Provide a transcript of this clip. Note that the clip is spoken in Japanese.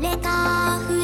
誰か増え